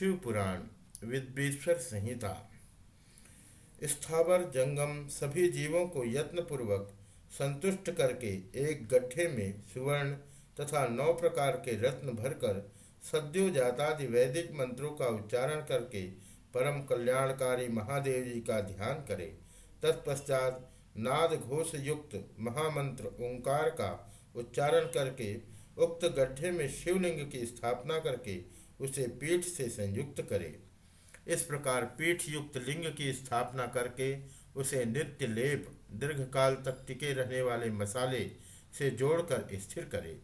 शिव पुराण विद्वेश्वर संहिता। स्थावर जंगम सभी जीवों को यत्नपूर्वक संतुष्ट करके एक गड्ढे में सुवर्ण तथा नौ प्रकार के रत्न भरकर सद्यो जातादि वैदिक मंत्रों का उच्चारण करके परम कल्याणकारी महादेव जी का ध्यान करे। तत्पश्चात नाद घोष युक्त महामंत्र ओंकार का उच्चारण करके उक्त गड्ढे में शिवलिंग की स्थापना करके उसे पीठ से संयुक्त करे। इस प्रकार पीठ युक्त लिंग की स्थापना करके उसे नित्य लेप, दीर्घकाल तक टिके रहने वाले मसाले से जोड़कर स्थिर करे।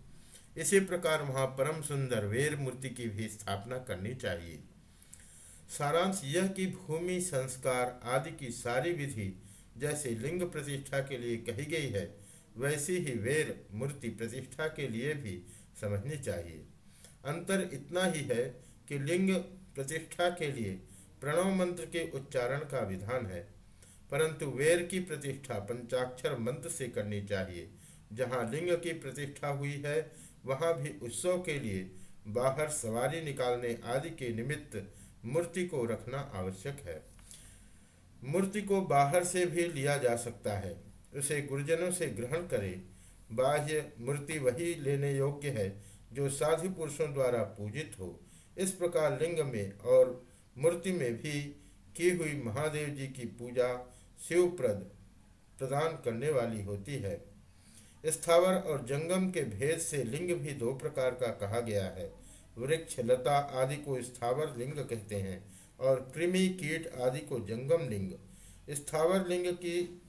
इसी प्रकार वहाँ परम सुंदर वेर मूर्ति की भी स्थापना करनी चाहिए। सारांश यह कि भूमि, संस्कार आदि की सारी विधि जैसे लिंग प्रतिष्ठा के लिए कही गई है, वैसी ही वेर मूर्ति प्रतिष्ठा के लिए भी समझनी चाहिए। अंतर इतना ही है कि लिंग प्रतिष्ठा के लिए प्रणव मंत्र के उच्चारण का विधान है। परंतु वेर की प्रतिष्ठा पंचाक्षर मंत्र से करनी चाहिए। जहाँ लिंग की प्रतिष्ठा हुई है, वहाँ भी उत्सव के लिए बाहर सवारी निकालने आदि के निमित्त मूर्ति को रखना आवश्यक है। मूर्ति को बाहर से भी लिया जा सकता है। उसे गुरुजनों से ग्रहण करे। बाह्य मूर्ति वही लेने योग्य है जो साधु पुरुषों द्वारा पूजित हो, इस प्रकार लिंग में और मूर्ति में भी की हुई महादेव जी की पूजा शिवप्रद प्रदान करने वाली होती है। स्थावर और जंगम के भेद से लिंग भी दो प्रकार का कहा गया है। वृक्ष, लता आदि को स्थावर लिंग कहते हैं और कृमि, कीट आदि को जंगम लिंग। स्थावर लिंग की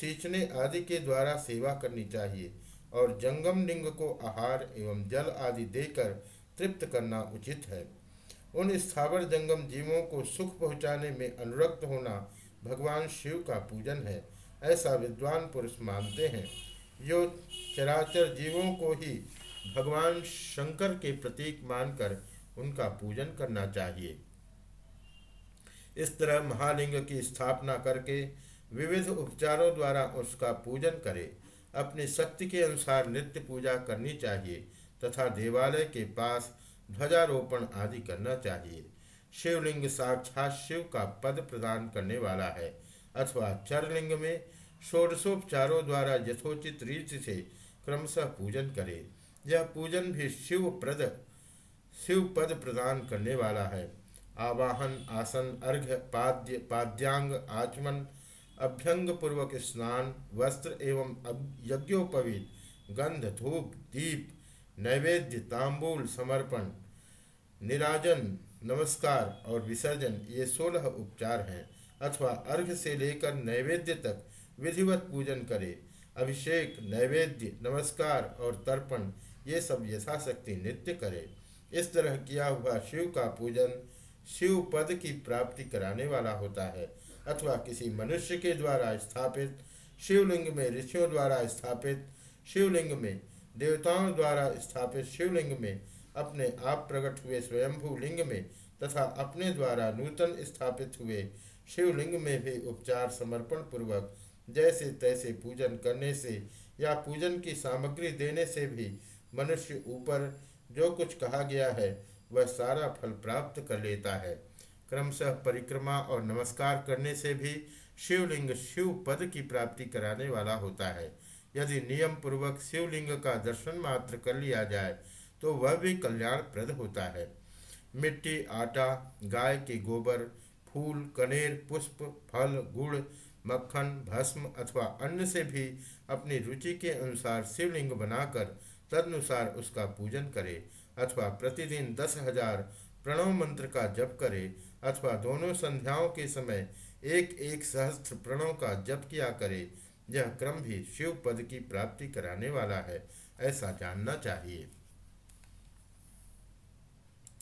सींचने आदि के द्वारा सेवा करनी चाहिए। और जंगम लिंग को आहार एवं जल आदि देकर तृप्त करना उचित है। उन स्थावर जंगम जीवों को सुख पहुँचाने में अनुरक्त होना भगवान शिव का पूजन है, ऐसा विद्वान पुरुष मानते हैं। जो चराचर जीवों को ही भगवान शंकर के प्रतीक मानकर उनका पूजन करना चाहिए। इस तरह महालिंग की स्थापना करके विविध उपचारों द्वारा उसका पूजन करे। अपनी शक्ति के अनुसार नित्य पूजा करनी चाहिए तथा देवालय के पास ध्वजारोपण आदि करना चाहिए। शिवलिंग साक्षात शिव का पद प्रदान करने वाला है, अथवा चरलिंग में षोडशोपचारों द्वारा यथोचित रीति से क्रमशः पूजन करे। यह पूजन भी शिव प्रद, शिव पद प्रदान करने वाला है। आवाहन, आसन अर्घ पाद्य, पाद्यांग, आचमन अभ्यंग पूर्वक स्नान, वस्त्र एवं यज्ञोपवीत, गंध, धूप, दीप, नैवेद्य, तांबूल, समर्पण, निराजन, नमस्कार और विसर्जन, ये सोलह उपचार हैं, अथवा अर्घ से लेकर नैवेद्य तक विधिवत पूजन करे। अभिषेक, नैवेद्य, नमस्कार और तर्पण, ये सब यथाशक्ति नित्य करे। इस तरह किया हुआ शिव का पूजन शिव पद की प्राप्ति कराने वाला होता है। अथवा किसी मनुष्य के द्वारा स्थापित, शिवलिंग में ऋषियों द्वारा स्थापित, शिवलिंग में देवताओं द्वारा स्थापित शिवलिंग में अपने आप प्रकट हुए स्वयंभू लिंग में तथा अपने द्वारा नूतन स्थापित हुए शिवलिंग में भी उपचार समर्पण पूर्वक जैसे तैसे पूजन करने से या पूजन की सामग्री देने से भी मनुष्य ऊपर जो कुछ कहा गया है, वह सारा फल प्राप्त कर लेता है। क्रमशः परिक्रमा और नमस्कार करने से भी शिवलिंग शिव पद की प्राप्ति कराने वाला होता है। यदि नियम पूर्वक शिवलिंग का दर्शन मात्र कर लिया जाए तो वह भी कल्याणप्रद होता है। मिट्टी, आटा, गाय के गोबर, फूल, कनेर, पुष्प, फल, गुड़, मक्खन, भस्म अथवा अन्न से भी अपनी रुचि के अनुसार शिवलिंग बनाकर तदनुसार उसका पूजन करे अथवा प्रतिदिन दस हज़ार प्रणव मंत्र का जप करे अथवा दोनों संध्याओं के समय एक एक सहस्त्र प्रणव का जप किया करे, यह क्रम भी शिव पद की प्राप्ति कराने वाला है, ऐसा जानना चाहिए।